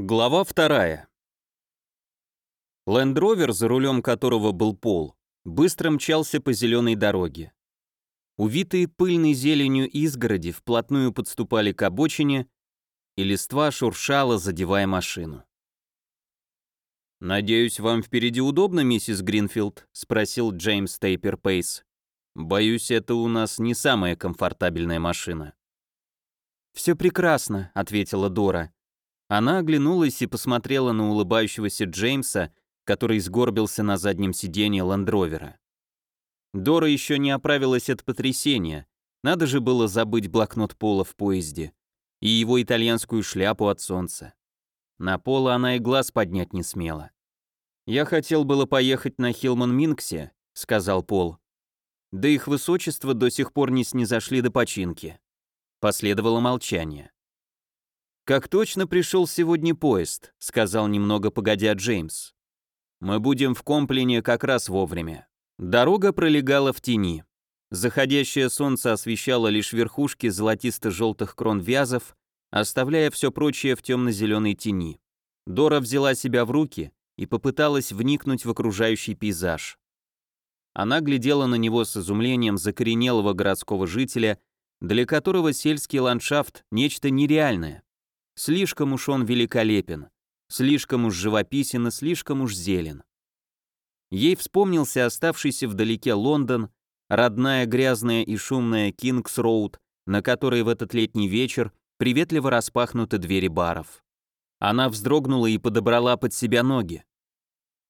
Глава вторая. Лендровер, за рулем которого был Пол, быстро мчался по зеленой дороге. Увитые пыльной зеленью изгороди вплотную подступали к обочине, и листва шуршала, задевая машину. «Надеюсь, вам впереди удобно, миссис Гринфилд?» — спросил Джеймс Тейпер Пейс. «Боюсь, это у нас не самая комфортабельная машина». «Все прекрасно», — ответила Дора. Она оглянулась и посмотрела на улыбающегося Джеймса, который сгорбился на заднем сиденье ландровера. Дора еще не оправилась от потрясения. Надо же было забыть блокнот Пола в поезде и его итальянскую шляпу от солнца. На Пола она и глаз поднять не смела. «Я хотел было поехать на Хилман-Минксе», — сказал Пол. «Да их высочество до сих пор не снизошли до починки». Последовало молчание. «Как точно пришел сегодня поезд», — сказал немного погодя Джеймс. «Мы будем в Комплине как раз вовремя». Дорога пролегала в тени. Заходящее солнце освещало лишь верхушки золотисто-желтых крон вязов, оставляя все прочее в темно-зеленой тени. Дора взяла себя в руки и попыталась вникнуть в окружающий пейзаж. Она глядела на него с изумлением закоренелого городского жителя, для которого сельский ландшафт – нечто нереальное. Слишком уж он великолепен, слишком уж живописен и слишком уж зелен. Ей вспомнился оставшийся вдалеке Лондон, родная грязная и шумная Кингс-Роуд, на которой в этот летний вечер приветливо распахнуты двери баров. Она вздрогнула и подобрала под себя ноги.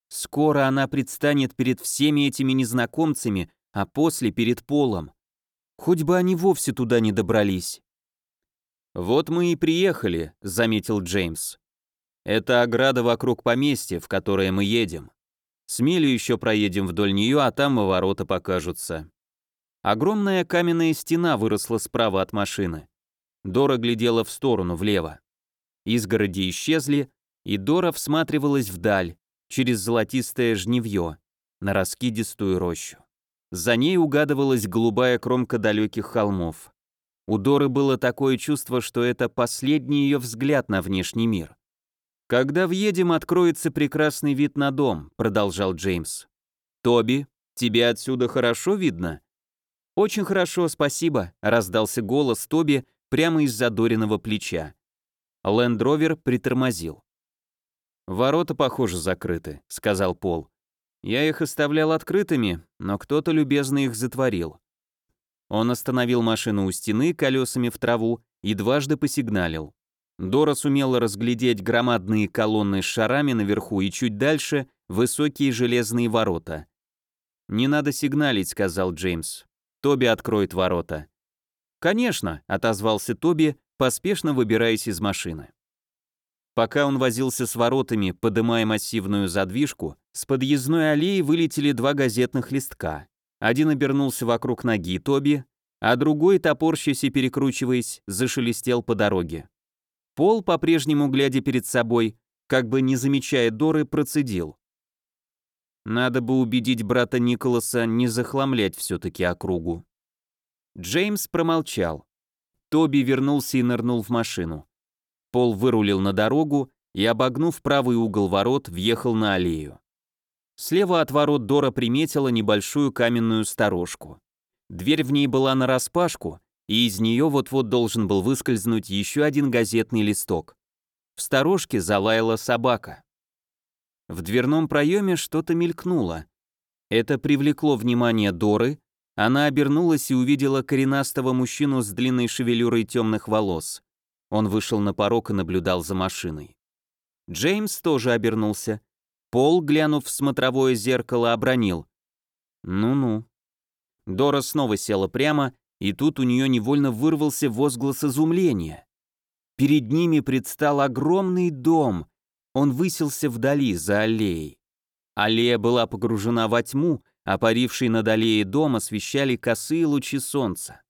Скоро она предстанет перед всеми этими незнакомцами, а после перед Полом. Хоть бы они вовсе туда не добрались. «Вот мы и приехали», — заметил Джеймс. «Это ограда вокруг поместья, в которое мы едем. С милю еще проедем вдоль нее, а там и ворота покажутся». Огромная каменная стена выросла справа от машины. Дора глядела в сторону, влево. Изгороди исчезли, и Дора всматривалась вдаль, через золотистое жневье, на раскидистую рощу. За ней угадывалась голубая кромка далеких холмов. У Доры было такое чувство, что это последний ее взгляд на внешний мир. «Когда въедем, откроется прекрасный вид на дом», — продолжал Джеймс. «Тоби, тебе отсюда хорошо видно?» «Очень хорошо, спасибо», — раздался голос Тоби прямо из-за Дориного плеча. Лендровер притормозил. «Ворота, похоже, закрыты», — сказал Пол. «Я их оставлял открытыми, но кто-то любезно их затворил. Он остановил машину у стены колесами в траву и дважды посигналил. Дора сумела разглядеть громадные колонны с шарами наверху и чуть дальше высокие железные ворота. «Не надо сигналить», — сказал Джеймс. «Тоби откроет ворота». «Конечно», — отозвался Тоби, поспешно выбираясь из машины. Пока он возился с воротами, подымая массивную задвижку, с подъездной аллеи вылетели два газетных листка. Один обернулся вокруг ноги Тоби, а другой, топорщась и перекручиваясь, зашелестел по дороге. Пол, по-прежнему глядя перед собой, как бы не замечая Доры, процедил. Надо бы убедить брата Николаса не захламлять все-таки округу. Джеймс промолчал. Тоби вернулся и нырнул в машину. Пол вырулил на дорогу и, обогнув правый угол ворот, въехал на аллею. Слева от ворот Дора приметила небольшую каменную сторожку. Дверь в ней была нараспашку, и из нее вот-вот должен был выскользнуть еще один газетный листок. В сторожке залаяла собака. В дверном проеме что-то мелькнуло. Это привлекло внимание Доры, она обернулась и увидела коренастого мужчину с длинной шевелюрой темных волос. Он вышел на порог и наблюдал за машиной. Джеймс тоже обернулся. Пол, глянув в смотровое зеркало, обронил. «Ну-ну». Дора снова села прямо, и тут у нее невольно вырвался возглас изумления. Перед ними предстал огромный дом. Он высился вдали, за аллеей. Аллея была погружена во тьму, а паривший над аллеей дом освещали косые лучи солнца.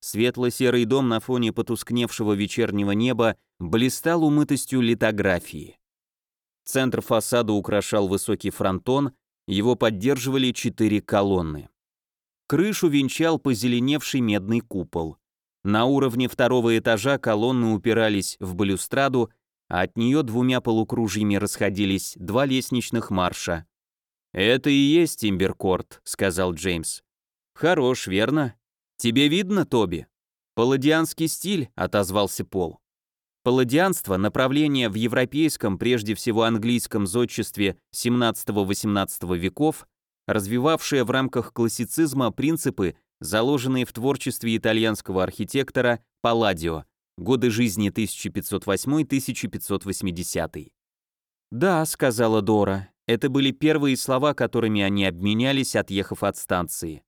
Светло-серый дом на фоне потускневшего вечернего неба блистал умытостью литографии. Центр фасада украшал высокий фронтон, его поддерживали четыре колонны. Крышу венчал позеленевший медный купол. На уровне второго этажа колонны упирались в балюстраду, а от нее двумя полукружьями расходились два лестничных марша. «Это и есть Имберкорт», — сказал Джеймс. «Хорош, верно? Тебе видно, Тоби?» «Палладианский стиль», — отозвался Пол. Палладианство — направление в европейском, прежде всего английском зодчестве 17-18 веков, развивавшее в рамках классицизма принципы, заложенные в творчестве итальянского архитектора Палладио, годы жизни 1508-1580. «Да», — сказала Дора, — это были первые слова, которыми они обменялись, отъехав от станции.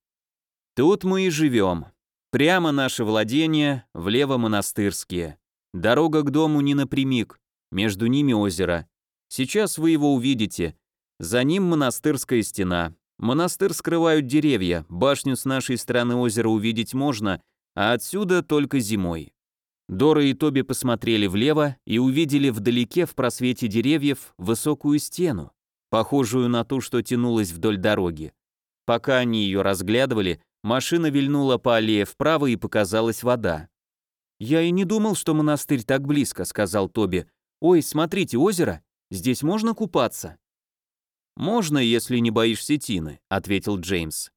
«Тут мы и живем. Прямо наше владение, влево монастырские. Дорога к дому не напрямик, между ними озеро. Сейчас вы его увидите. За ним монастырская стена. Монастырь скрывают деревья, башню с нашей стороны озера увидеть можно, а отсюда только зимой. Дора и Тоби посмотрели влево и увидели вдалеке в просвете деревьев высокую стену, похожую на ту, что тянулась вдоль дороги. Пока они ее разглядывали, машина вильнула по аллее вправо и показалась вода. «Я и не думал, что монастырь так близко», — сказал Тоби. «Ой, смотрите, озеро. Здесь можно купаться?» «Можно, если не боишься Тины», — ответил Джеймс.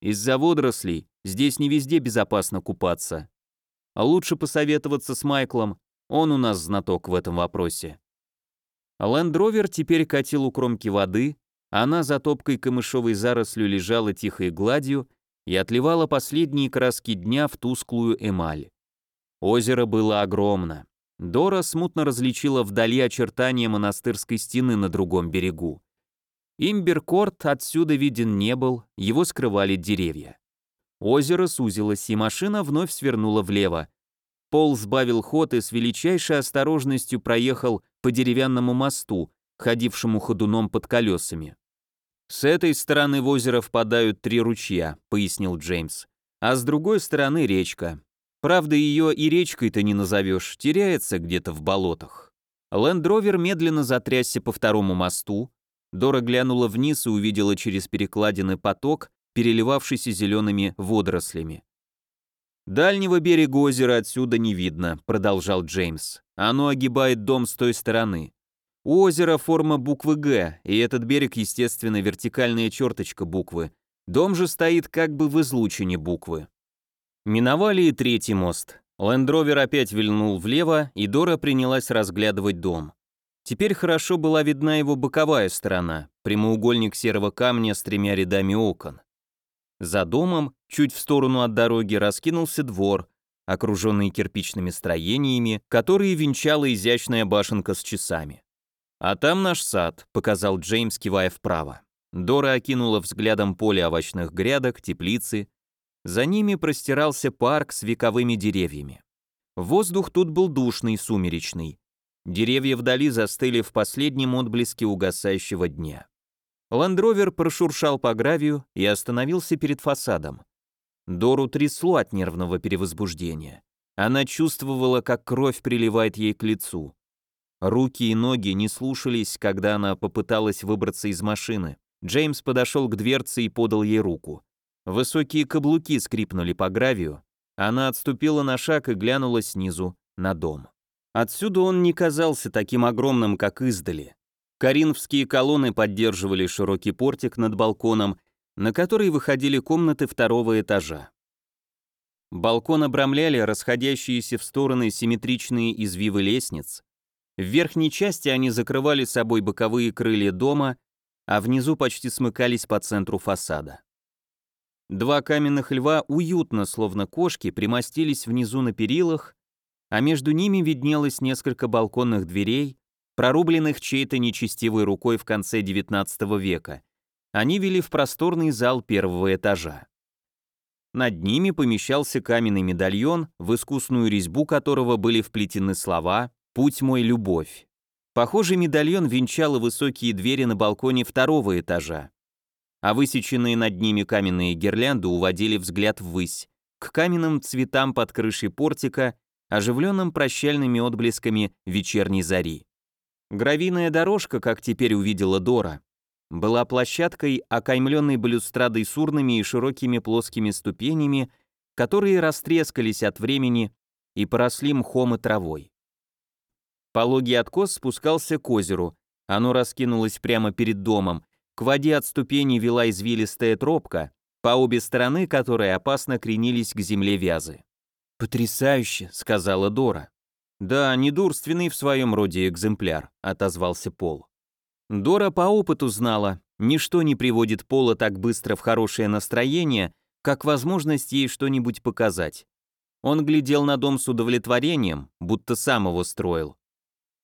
«Из-за водорослей здесь не везде безопасно купаться. А лучше посоветоваться с Майклом, он у нас знаток в этом вопросе». Лендровер теперь катил у кромки воды, она за топкой камышовой зарослью лежала тихой гладью и отливала последние краски дня в тусклую эмаль. Озеро было огромно. Дора смутно различила вдали очертания монастырской стены на другом берегу. Имберкорт отсюда виден не был, его скрывали деревья. Озеро сузилось, и машина вновь свернула влево. Пол сбавил ход и с величайшей осторожностью проехал по деревянному мосту, ходившему ходуном под колесами. «С этой стороны в озеро впадают три ручья», — пояснил Джеймс. «А с другой стороны речка. Правда, ее и речкой-то не назовешь, теряется где-то в болотах. Лендровер медленно затрясся по второму мосту. Дора глянула вниз и увидела через перекладины поток, переливавшийся зелеными водорослями. «Дальнего берега озера отсюда не видно», — продолжал Джеймс. «Оно огибает дом с той стороны. У озера форма буквы «Г», и этот берег, естественно, вертикальная черточка буквы. Дом же стоит как бы в излучине буквы. Миновали и третий мост. Лендровер опять вильнул влево, и Дора принялась разглядывать дом. Теперь хорошо была видна его боковая сторона, прямоугольник серого камня с тремя рядами окон. За домом, чуть в сторону от дороги, раскинулся двор, окруженный кирпичными строениями, которые венчала изящная башенка с часами. «А там наш сад», — показал Джеймс, кивая вправо. Дора окинула взглядом поле овощных грядок, теплицы, за ними простирался парк с вековыми деревьями. Воздух тут был душный, сумеречный. Деревья вдали застыли в последнем отблеске угасающего дня. Ландровер прошуршал по гравию и остановился перед фасадом. Дору трясло от нервного перевозбуждения. Она чувствовала, как кровь приливает ей к лицу. Руки и ноги не слушались, когда она попыталась выбраться из машины. Джеймс подошел к дверце и подал ей руку. Высокие каблуки скрипнули по гравию, она отступила на шаг и глянула снизу на дом. Отсюда он не казался таким огромным, как издали. Каринфские колонны поддерживали широкий портик над балконом, на который выходили комнаты второго этажа. Балкон обрамляли расходящиеся в стороны симметричные извивы лестниц. В верхней части они закрывали собой боковые крылья дома, а внизу почти смыкались по центру фасада. Два каменных льва уютно, словно кошки, примостились внизу на перилах, а между ними виднелось несколько балконных дверей, прорубленных чьей-то нечестивой рукой в конце XIX века. Они вели в просторный зал первого этажа. Над ними помещался каменный медальон, в искусную резьбу которого были вплетены слова «Путь мой, любовь». Похожий медальон венчал высокие двери на балконе второго этажа а высеченные над ними каменные гирлянды уводили взгляд ввысь, к каменным цветам под крышей портика, оживленным прощальными отблесками вечерней зари. Гравийная дорожка, как теперь увидела Дора, была площадкой, окаймленной балюстрадой с урнами и широкими плоскими ступенями, которые растрескались от времени и поросли мхом и травой. Пологий откос спускался к озеру. Оно раскинулось прямо перед домом. К воде от ступени вела извилистая тропка, по обе стороны которой опасно кренились к земле вязы. «Потрясающе», — сказала Дора. «Да, недурственный в своем роде экземпляр», — отозвался Пол. Дора по опыту знала, ничто не приводит Пола так быстро в хорошее настроение, как возможность ей что-нибудь показать. Он глядел на дом с удовлетворением, будто сам его строил.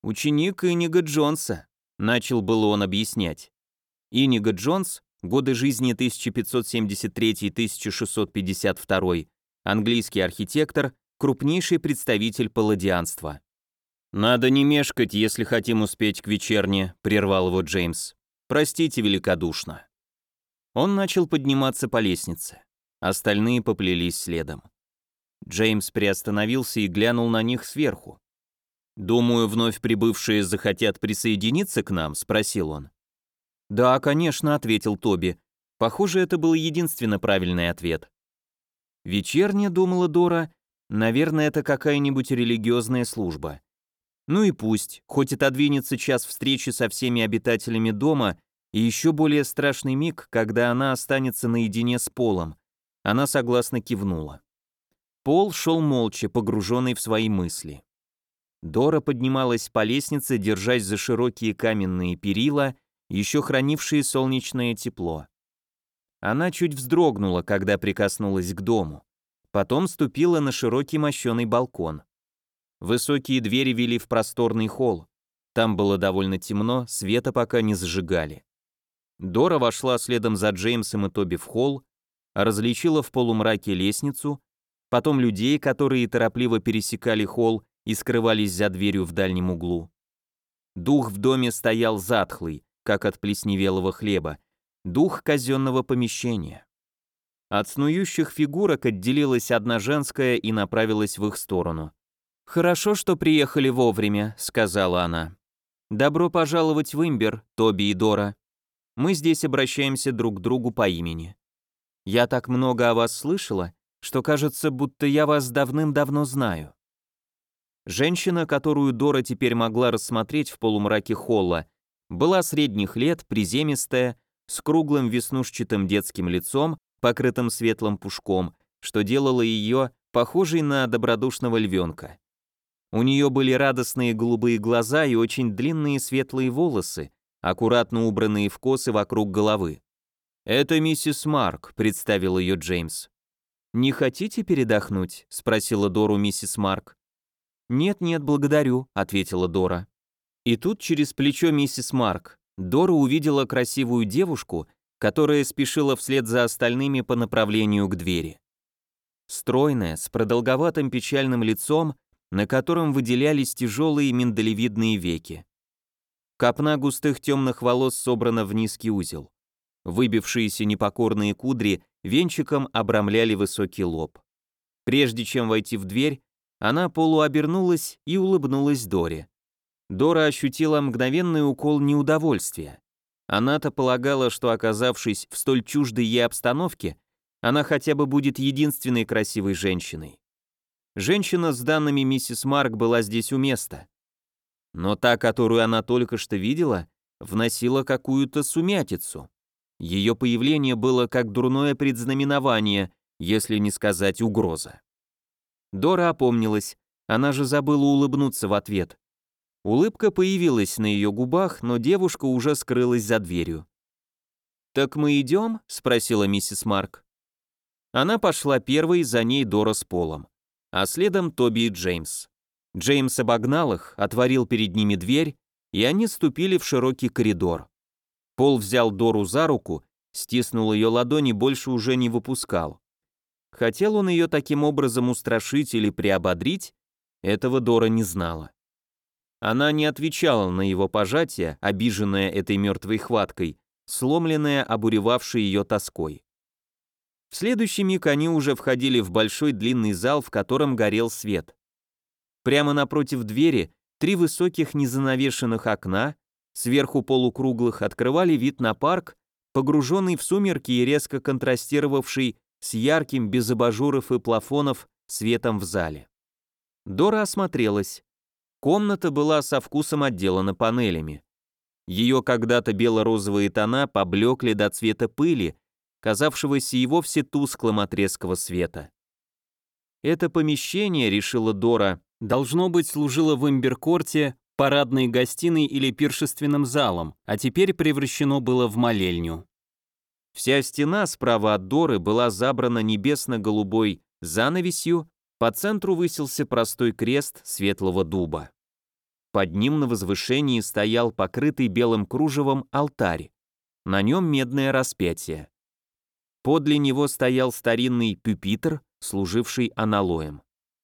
«Ученик Инига Джонса», — начал было он объяснять. Инига Джонс, годы жизни 1573-1652, английский архитектор, крупнейший представитель палладианства. «Надо не мешкать, если хотим успеть к вечерне», — прервал его Джеймс. «Простите великодушно». Он начал подниматься по лестнице. Остальные поплелись следом. Джеймс приостановился и глянул на них сверху. «Думаю, вновь прибывшие захотят присоединиться к нам?» — спросил он. «Да, конечно», — ответил Тоби. Похоже, это был единственно правильный ответ. Вечерняя, думала Дора, наверное, это какая-нибудь религиозная служба. Ну и пусть, хоть отодвинется час встречи со всеми обитателями дома и еще более страшный миг, когда она останется наедине с Полом. Она согласно кивнула. Пол шел молча, погруженный в свои мысли. Дора поднималась по лестнице, держась за широкие каменные перила, еще хранившие солнечное тепло. Она чуть вздрогнула, когда прикоснулась к дому. Потом ступила на широкий мощеный балкон. Высокие двери вели в просторный холл. Там было довольно темно, света пока не зажигали. Дора вошла следом за Джеймсом и Тоби в холл, различила в полумраке лестницу, потом людей, которые торопливо пересекали холл и скрывались за дверью в дальнем углу. Дух в доме стоял затхлый, как от плесневелого хлеба, дух казенного помещения. От снующих фигурок отделилась одна женская и направилась в их сторону. «Хорошо, что приехали вовремя», — сказала она. «Добро пожаловать в Имбер, Тоби и Дора. Мы здесь обращаемся друг к другу по имени. Я так много о вас слышала, что кажется, будто я вас давным-давно знаю». Женщина, которую Дора теперь могла рассмотреть в полумраке холла, была средних лет, приземистая, с круглым веснушчатым детским лицом, покрытым светлым пушком, что делало ее похожей на добродушного львенка. У нее были радостные голубые глаза и очень длинные светлые волосы, аккуратно убранные в косы вокруг головы. «Это миссис Марк», — представил ее Джеймс. «Не хотите передохнуть?» — спросила Дору миссис Марк. «Нет-нет, благодарю», — ответила Дора. И тут через плечо миссис Марк Дора увидела красивую девушку, которая спешила вслед за остальными по направлению к двери. Стройная, с продолговатым печальным лицом, на котором выделялись тяжелые миндалевидные веки. Копна густых темных волос собрана в низкий узел. Выбившиеся непокорные кудри венчиком обрамляли высокий лоб. Прежде чем войти в дверь, она полуобернулась и улыбнулась Доре. Дора ощутила мгновенный укол неудовольствия. Она-то полагала, что оказавшись в столь чуждой ей обстановке, она хотя бы будет единственной красивой женщиной. Женщина с данными миссис Марк была здесь у места. Но та, которую она только что видела, вносила какую-то сумятицу. Ее появление было как дурное предзнаменование, если не сказать угроза. Дора опомнилась, она же забыла улыбнуться в ответ. Улыбка появилась на ее губах, но девушка уже скрылась за дверью. «Так мы идем?» — спросила миссис Марк. Она пошла первой, за ней Дора с Полом, а следом Тоби и Джеймс. Джеймс обогнал их, отворил перед ними дверь, и они ступили в широкий коридор. Пол взял Дору за руку, стиснул ее ладони, больше уже не выпускал. Хотел он ее таким образом устрашить или приободрить, этого Дора не знала. Она не отвечала на его пожатие, обиженная этой мертвой хваткой, сломленная, обуревавшей ее тоской. В следующий миг они уже входили в большой длинный зал, в котором горел свет. Прямо напротив двери три высоких незанавешенных окна, сверху полукруглых, открывали вид на парк, погруженный в сумерки и резко контрастировавший с ярким, без абажуров и плафонов, светом в зале. Дора осмотрелась. Комната была со вкусом отделана панелями. Ее когда-то бело-розовые тона поблекли до цвета пыли, казавшегося и вовсе тусклым от резкого света. Это помещение, решила Дора, должно быть служило в Имберкорте парадной гостиной или пиршественным залом, а теперь превращено было в молельню. Вся стена справа от Доры была забрана небесно-голубой занавесью, по центру высился простой крест светлого дуба. Под ним на возвышении стоял покрытый белым кружевом алтарь. На нем медное распятие. Подле него стоял старинный пюпитр, служивший аналоем.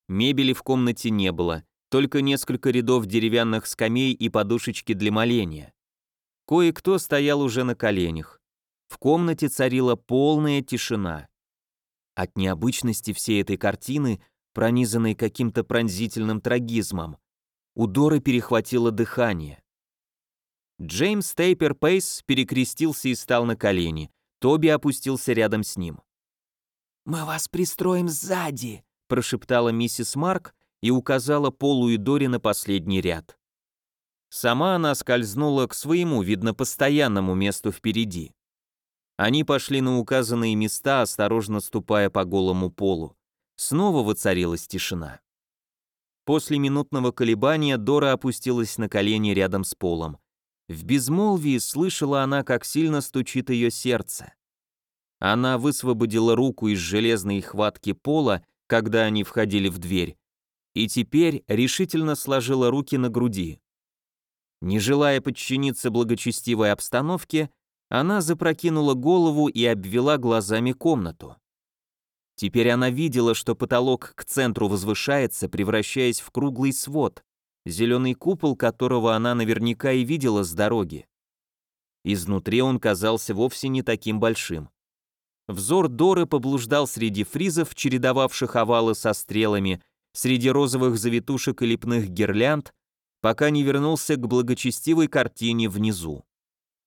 Мебели в комнате не было, только несколько рядов деревянных скамей и подушечки для моления. Кое-кто стоял уже на коленях. В комнате царила полная тишина. От необычности всей этой картины, пронизанной каким-то пронзительным трагизмом, у Доры перехватило дыхание. Джеймс Тейпер Пейс перекрестился и стал на колени. Тоби опустился рядом с ним. «Мы вас пристроим сзади», — прошептала миссис Марк и указала Полу и Дори на последний ряд. Сама она скользнула к своему, видно, постоянному месту впереди. Они пошли на указанные места, осторожно ступая по голому полу. Снова воцарилась тишина. После минутного колебания Дора опустилась на колени рядом с полом. В безмолвии слышала она, как сильно стучит ее сердце. Она высвободила руку из железной хватки пола, когда они входили в дверь, и теперь решительно сложила руки на груди. Не желая подчиниться благочестивой обстановке, она запрокинула голову и обвела глазами комнату. Теперь она видела, что потолок к центру возвышается, превращаясь в круглый свод, зеленый купол которого она наверняка и видела с дороги. Изнутри он казался вовсе не таким большим. Взор Доры поблуждал среди фризов, чередовавших овалы со стрелами, среди розовых завитушек и лепных гирлянд, пока не вернулся к благочестивой картине внизу.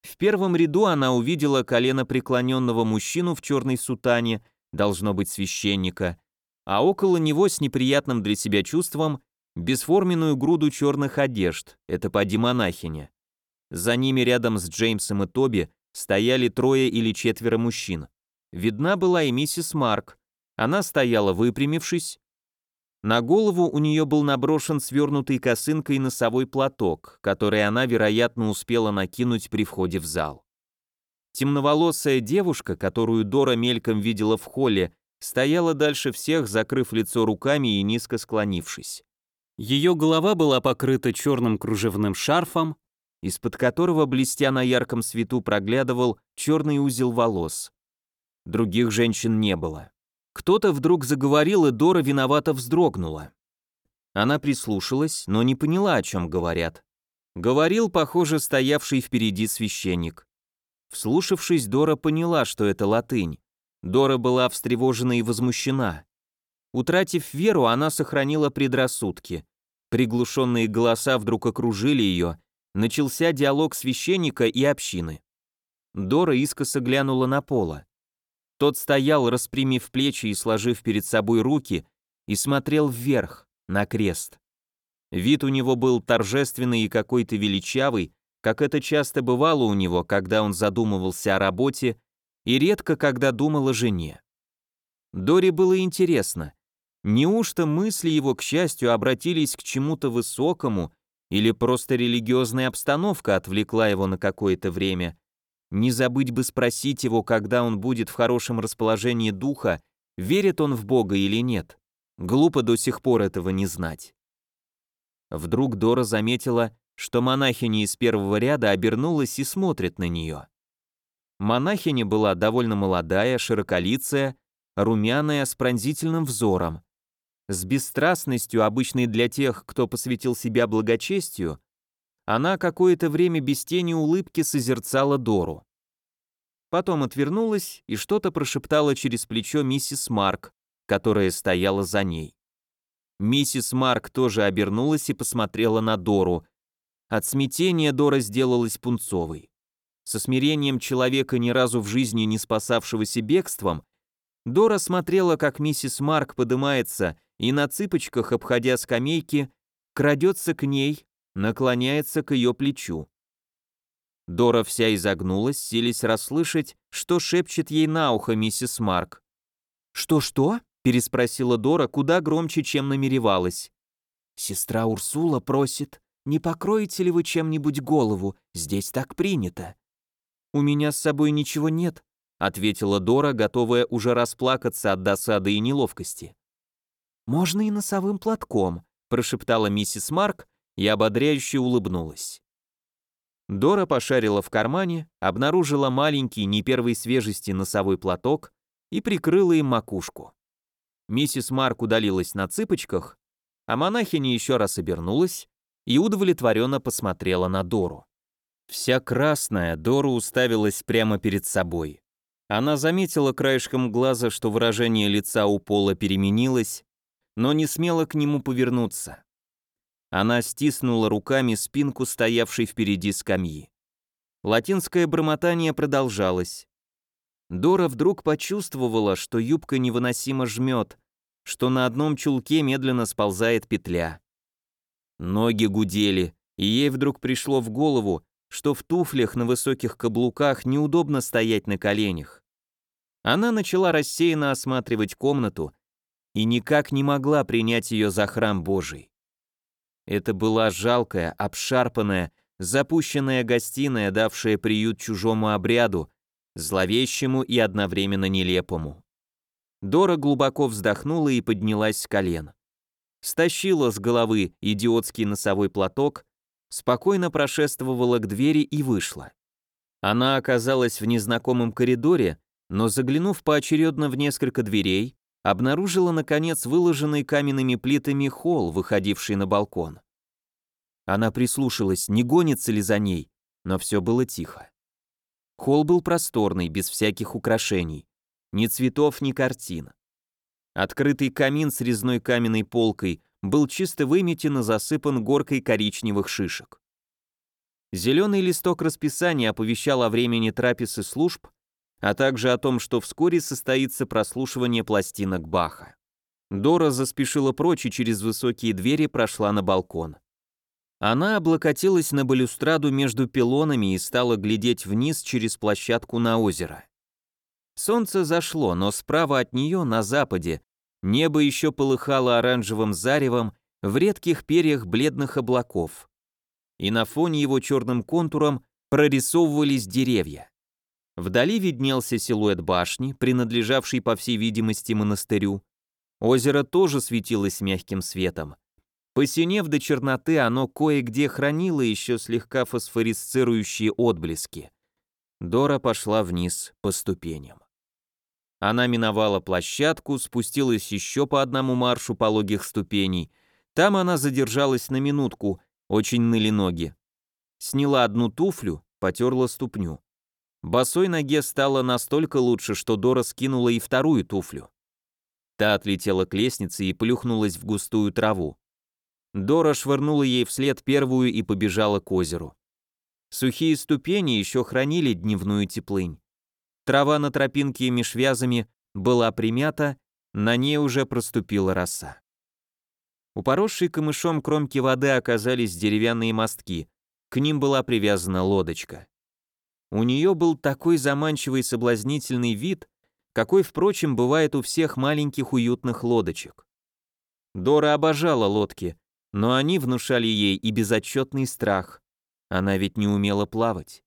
В первом ряду она увидела колено преклоненного мужчину в черной сутане, должно быть священника, а около него с неприятным для себя чувством бесформенную груду черных одежд, это поди монахиня. За ними рядом с Джеймсом и Тоби стояли трое или четверо мужчин. Видна была и миссис Марк. Она стояла выпрямившись. На голову у нее был наброшен свернутый косынкой носовой платок, который она, вероятно, успела накинуть при входе в зал. Темноволосая девушка, которую Дора мельком видела в холле, стояла дальше всех, закрыв лицо руками и низко склонившись. Ее голова была покрыта черным кружевным шарфом, из-под которого, блестя на ярком свету, проглядывал черный узел волос. Других женщин не было. Кто-то вдруг заговорил, и Дора виновато вздрогнула. Она прислушалась, но не поняла, о чем говорят. Говорил, похоже, стоявший впереди священник. Вслушавшись, Дора поняла, что это латынь. Дора была встревожена и возмущена. Утратив веру, она сохранила предрассудки. Приглушенные голоса вдруг окружили ее, начался диалог священника и общины. Дора искоса глянула на Пола. Тот стоял, распрямив плечи и сложив перед собой руки, и смотрел вверх, на крест. Вид у него был торжественный и какой-то величавый, как это часто бывало у него, когда он задумывался о работе, и редко, когда думал о жене. Дори было интересно, неужто мысли его, к счастью, обратились к чему-то высокому, или просто религиозная обстановка отвлекла его на какое-то время, не забыть бы спросить его, когда он будет в хорошем расположении духа, верит он в Бога или нет. Глупо до сих пор этого не знать. Вдруг Дора заметила, что монахиня из первого ряда обернулась и смотрит на нее. Монахиня была довольно молодая, широколицая, румяная, с пронзительным взором. С бесстрастностью, обычной для тех, кто посвятил себя благочестию, она какое-то время без тени улыбки созерцала Дору. Потом отвернулась и что-то прошептала через плечо миссис Марк, которая стояла за ней. Миссис Марк тоже обернулась и посмотрела на Дору. От смятения Дора сделалась пунцовой. Со смирением человека, ни разу в жизни не спасавшегося бегством, Дора смотрела, как миссис Марк поднимается и на цыпочках, обходя скамейки, крадется к ней, наклоняется к ее плечу. Дора вся изогнулась, сились расслышать, что шепчет ей на ухо миссис Марк. «Что-что?» — переспросила Дора куда громче, чем намеревалась. «Сестра Урсула просит, не покроете ли вы чем-нибудь голову, здесь так принято». «У меня с собой ничего нет», — ответила Дора, готовая уже расплакаться от досады и неловкости. «Можно и носовым платком», — прошептала миссис Марк и ободряюще улыбнулась. Дора пошарила в кармане, обнаружила маленький, не первой свежести носовой платок и прикрыла им макушку. Миссис Марк удалилась на цыпочках, а монахиня еще раз обернулась и удовлетворенно посмотрела на Дору. Вся красная, Дора уставилась прямо перед собой. Она заметила краешком глаза, что выражение лица у Пола переменилось, но не смела к нему повернуться. Она стиснула руками спинку стоявшей впереди скамьи. Латинское бормотание продолжалось. Дора вдруг почувствовала, что юбка невыносимо жмет, что на одном чулке медленно сползает петля. Ноги гудели, и ей вдруг пришло в голову, что в туфлях на высоких каблуках неудобно стоять на коленях. Она начала рассеянно осматривать комнату и никак не могла принять ее за храм Божий. Это была жалкая, обшарпанная, запущенная гостиная, давшая приют чужому обряду, зловещему и одновременно нелепому. Дора глубоко вздохнула и поднялась с колен. Стащила с головы идиотский носовой платок, спокойно прошествовала к двери и вышла. Она оказалась в незнакомом коридоре, но заглянув поочередно в несколько дверей, обнаружила, наконец, выложенный каменными плитами холл, выходивший на балкон. Она прислушалась, не гонится ли за ней, но все было тихо. Холл был просторный, без всяких украшений. Ни цветов, ни картин. Открытый камин с резной каменной полкой был чисто выметен и засыпан горкой коричневых шишек. Зеленый листок расписания оповещал о времени трапез и служб, а также о том, что вскоре состоится прослушивание пластинок Баха. Дора заспешила прочь и через высокие двери прошла на балкон. Она облокотилась на балюстраду между пилонами и стала глядеть вниз через площадку на озеро. Солнце зашло, но справа от нее, на западе, небо еще полыхало оранжевым заревом в редких перьях бледных облаков. И на фоне его черным контуром прорисовывались деревья. Вдали виднелся силуэт башни, принадлежавшей, по всей видимости, монастырю. Озеро тоже светилось мягким светом. Посинев до черноты, оно кое-где хранило еще слегка фосфорисцирующие отблески. Дора пошла вниз по ступеням. Она миновала площадку, спустилась еще по одному маршу пологих ступеней. Там она задержалась на минутку, очень ныли ноги. Сняла одну туфлю, потерла ступню. Босой ноге стало настолько лучше, что Дора скинула и вторую туфлю. Та отлетела к лестнице и плюхнулась в густую траву. Дора швырнула ей вслед первую и побежала к озеру. Сухие ступени еще хранили дневную теплынь. Трава на тропинке меж вязами была примята, на ней уже проступила роса. У поросшей камышом кромки воды оказались деревянные мостки, к ним была привязана лодочка. У нее был такой заманчивый соблазнительный вид, какой, впрочем, бывает у всех маленьких уютных лодочек. Дора обожала лодки, но они внушали ей и безотчетный страх. Она ведь не умела плавать.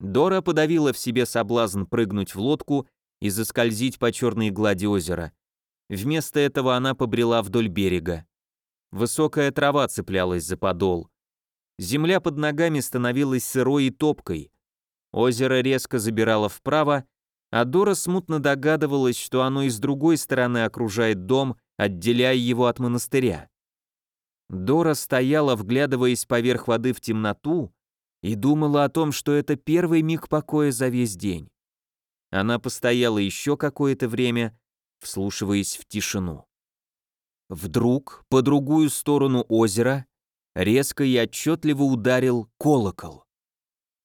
Дора подавила в себе соблазн прыгнуть в лодку и заскользить по черной глади озера. Вместо этого она побрела вдоль берега. Высокая трава цеплялась за подол. Земля под ногами становилась сырой и топкой, Озеро резко забирало вправо, а Дора смутно догадывалась, что оно и с другой стороны окружает дом, отделяя его от монастыря. Дора стояла, вглядываясь поверх воды в темноту, и думала о том, что это первый миг покоя за весь день. Она постояла еще какое-то время, вслушиваясь в тишину. Вдруг, по другую сторону озера, резко и отчетливо ударил колокол.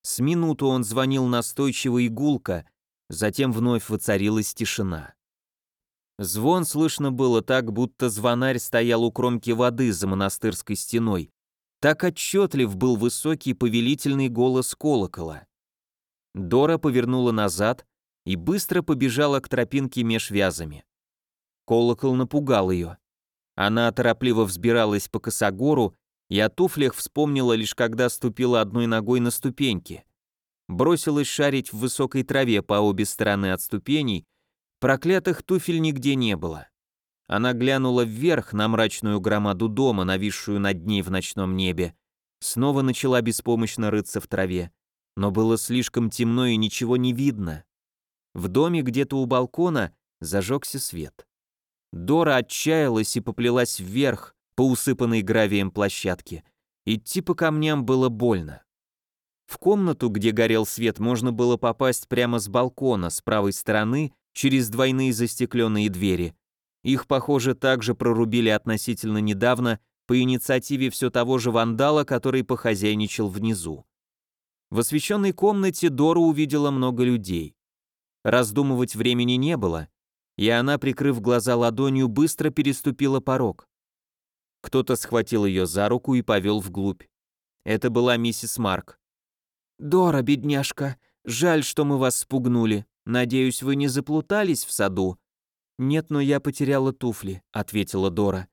С минуту он звонил настойчиво и гулко, затем вновь воцарилась тишина. Звон слышно было так, будто звонарь стоял у кромки воды за монастырской стеной. Так отчетлив был высокий повелительный голос колокола. Дора повернула назад и быстро побежала к тропинке меж вязами. Колокол напугал ее. Она торопливо взбиралась по косогору и о туфлях вспомнила лишь когда ступила одной ногой на ступеньки. Бросилась шарить в высокой траве по обе стороны от ступеней, проклятых туфель нигде не было. Она глянула вверх на мрачную громаду дома, нависшую над ней в ночном небе, снова начала беспомощно рыться в траве, но было слишком темно и ничего не видно. В доме где-то у балкона зажегся свет. Дора отчаялась и поплелась вверх по усыпанной гравием площадке. Идти по камням было больно. В комнату, где горел свет, можно было попасть прямо с балкона, с правой стороны, через двойные застекленные двери. Их, похоже, также прорубили относительно недавно по инициативе все того же вандала, который похозяйничал внизу. В освещенной комнате Дора увидела много людей. Раздумывать времени не было, и она, прикрыв глаза ладонью, быстро переступила порог. Кто-то схватил ее за руку и повел вглубь. Это была миссис Марк. «Дора, бедняжка, жаль, что мы вас спугнули. Надеюсь, вы не заплутались в саду?» «Нет, но я потеряла туфли», — ответила Дора.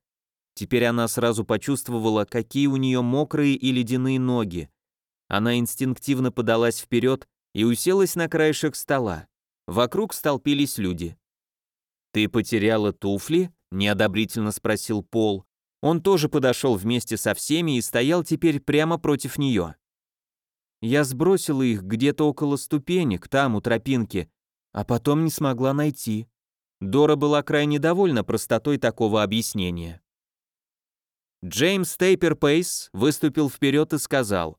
Теперь она сразу почувствовала, какие у нее мокрые и ледяные ноги. Она инстинктивно подалась вперед и уселась на краешек стола. Вокруг столпились люди. «Ты потеряла туфли?» — неодобрительно спросил Пол. Он тоже подошел вместе со всеми и стоял теперь прямо против нее. Я сбросила их где-то около ступенек, там, у тропинки, а потом не смогла найти. Дора была крайне довольна простотой такого объяснения. Джеймс Тейпер Пейс выступил вперед и сказал,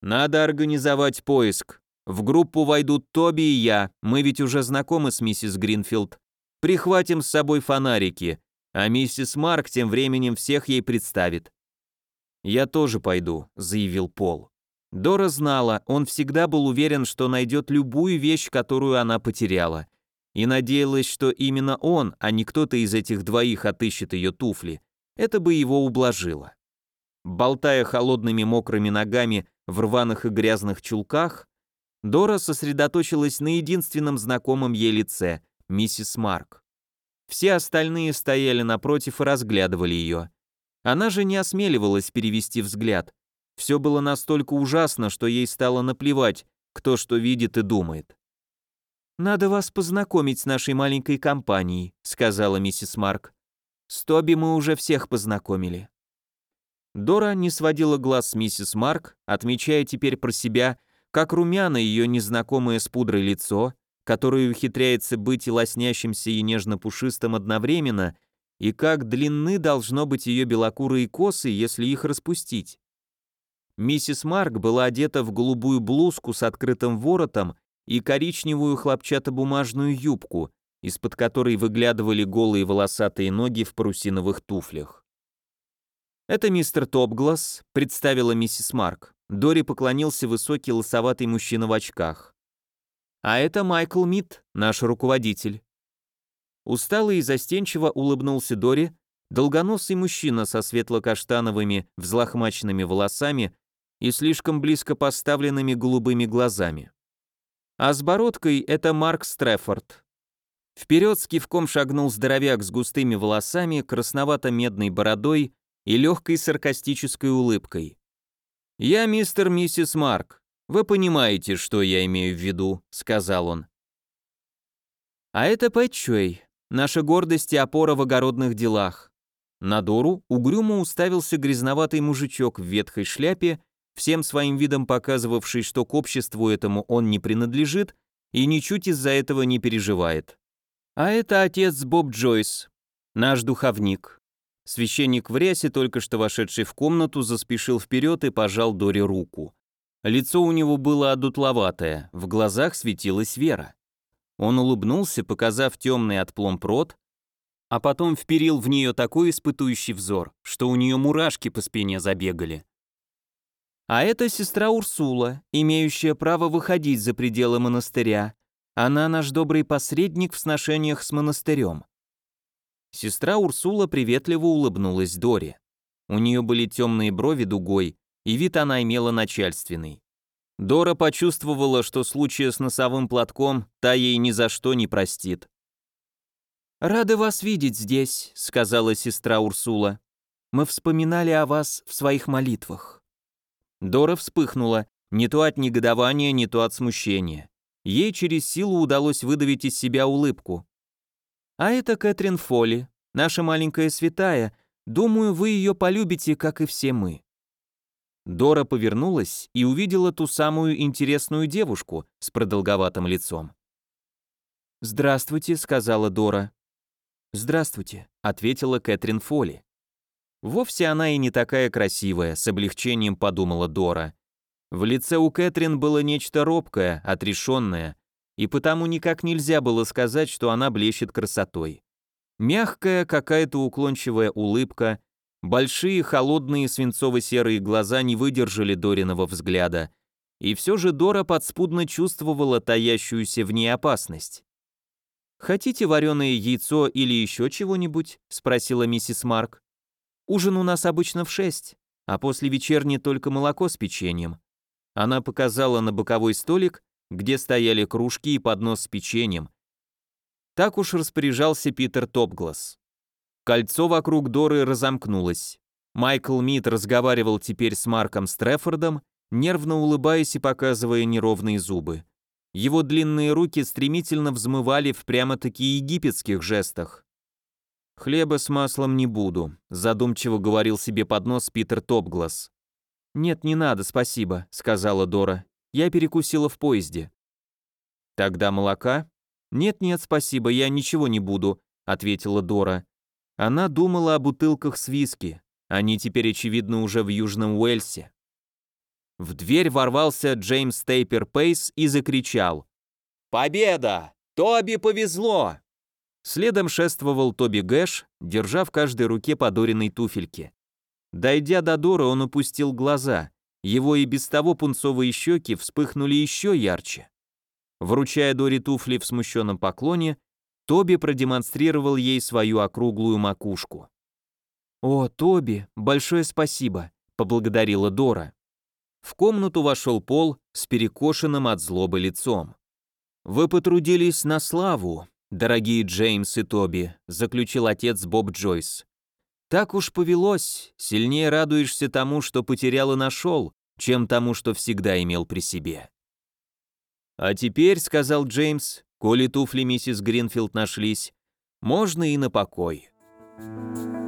«Надо организовать поиск. В группу войдут Тоби и я, мы ведь уже знакомы с миссис Гринфилд. Прихватим с собой фонарики, а миссис Марк тем временем всех ей представит. «Я тоже пойду», — заявил Пол. Дора знала, он всегда был уверен, что найдет любую вещь, которую она потеряла, и надеялась, что именно он, а не кто-то из этих двоих отыщет ее туфли. Это бы его ублажило. Болтая холодными мокрыми ногами в рваных и грязных чулках, Дора сосредоточилась на единственном знакомом ей лице — миссис Марк. Все остальные стояли напротив и разглядывали ее. Она же не осмеливалась перевести взгляд. Все было настолько ужасно, что ей стало наплевать, кто что видит и думает. «Надо вас познакомить с нашей маленькой компанией», — сказала миссис Марк. «С Тоби мы уже всех познакомили». Дора не сводила глаз с миссис Марк, отмечая теперь про себя, как румяно ее незнакомое с пудрой лицо, который ухитряется быть и лоснящимся, и нежно-пушистым одновременно, и как длинны должно быть ее белокурые косы, если их распустить. Миссис Марк была одета в голубую блузку с открытым воротом и коричневую хлопчатобумажную юбку, из-под которой выглядывали голые волосатые ноги в парусиновых туфлях. «Это мистер Топгласс», — представила миссис Марк. Дори поклонился высокий лысоватый мужчина в очках. А это Майкл Мит, наш руководитель. Усталый и застенчиво улыбнулся Дори, долгоносый мужчина со светло-каштановыми взлохмаченными волосами и слишком близко поставленными голубыми глазами. А с бородкой это Марк Стрефорд. Вперед с кивком шагнул здоровяк с густыми волосами, красновато-медной бородой и легкой саркастической улыбкой. «Я мистер миссис Марк. «Вы понимаете, что я имею в виду», — сказал он. «А это Пэтчуэй, наша гордость и опора в огородных делах». На Дору угрюмо уставился грязноватый мужичок в ветхой шляпе, всем своим видом показывавший, что к обществу этому он не принадлежит и ничуть из-за этого не переживает. А это отец Боб Джойс, наш духовник. Священник в рясе, только что вошедший в комнату, заспешил вперед и пожал Доре руку. Лицо у него было одутловатое, в глазах светилась вера. Он улыбнулся, показав темный от пломб рот, а потом вперил в нее такой испытующий взор, что у нее мурашки по спине забегали. А это сестра Урсула, имеющая право выходить за пределы монастыря. Она наш добрый посредник в сношениях с монастырем. Сестра Урсула приветливо улыбнулась Доре. У нее были темные брови дугой, и вид она имела начальственный. Дора почувствовала, что случая с носовым платком та ей ни за что не простит. «Рады вас видеть здесь», — сказала сестра Урсула. «Мы вспоминали о вас в своих молитвах». Дора вспыхнула, не то от негодования, не то от смущения. Ей через силу удалось выдавить из себя улыбку. «А это Кэтрин Фолли, наша маленькая святая. Думаю, вы ее полюбите, как и все мы». Дора повернулась и увидела ту самую интересную девушку с продолговатым лицом. «Здравствуйте», — сказала Дора. «Здравствуйте», — ответила Кэтрин Фолли. Вовсе она и не такая красивая, с облегчением подумала Дора. В лице у Кэтрин было нечто робкое, отрешенное, и потому никак нельзя было сказать, что она блещет красотой. Мягкая, какая-то уклончивая улыбка, большие холодные свинцово-серые глаза не выдержали Дориного взгляда, и все же Дора подспудно чувствовала таящуюся в ней опасность. «Хотите вареное яйцо или еще чего-нибудь?» — спросила миссис Марк. «Ужин у нас обычно в шесть, а после вечерни только молоко с печеньем». Она показала на боковой столик, где стояли кружки и поднос с печеньем, так уж распоряжался Питер Топгласс. Кольцо вокруг Доры разомкнулось. Майкл Мид разговаривал теперь с Марком Стрефордом, нервно улыбаясь и показывая неровные зубы. Его длинные руки стремительно взмывали в прямо-таки египетских жестах. «Хлеба с маслом не буду», — задумчиво говорил себе под нос Питер Топгласс. «Нет, не надо, спасибо», — сказала Дора. «Я перекусила в поезде». «Тогда молока?» «Нет-нет, спасибо, я ничего не буду», — ответила Дора. Она думала о бутылках с виски. Они теперь, очевидно, уже в Южном Уэльсе. В дверь ворвался Джеймс Тейпер Пейс и закричал. «Победа! Тоби повезло!» Следом шествовал Тоби Гэш, держа в каждой руке подоренной туфельки. Дойдя до Дора, он упустил глаза. Его и без того пунцовые щеки вспыхнули еще ярче. Вручая Дори туфли в смущенном поклоне, Тоби продемонстрировал ей свою округлую макушку. «О, Тоби, большое спасибо», — поблагодарила Дора. В комнату вошел Пол с перекошенным от злобы лицом. «Вы потрудились на славу, дорогие Джеймс и Тоби», — заключил отец Боб Джойс. «Так уж повелось, сильнее радуешься тому, что потерял и нашел, чем тому, что всегда имел при себе». «А теперь», — сказал Джеймс, — «коли туфли миссис Гринфилд нашлись, можно и на покой». Thank you.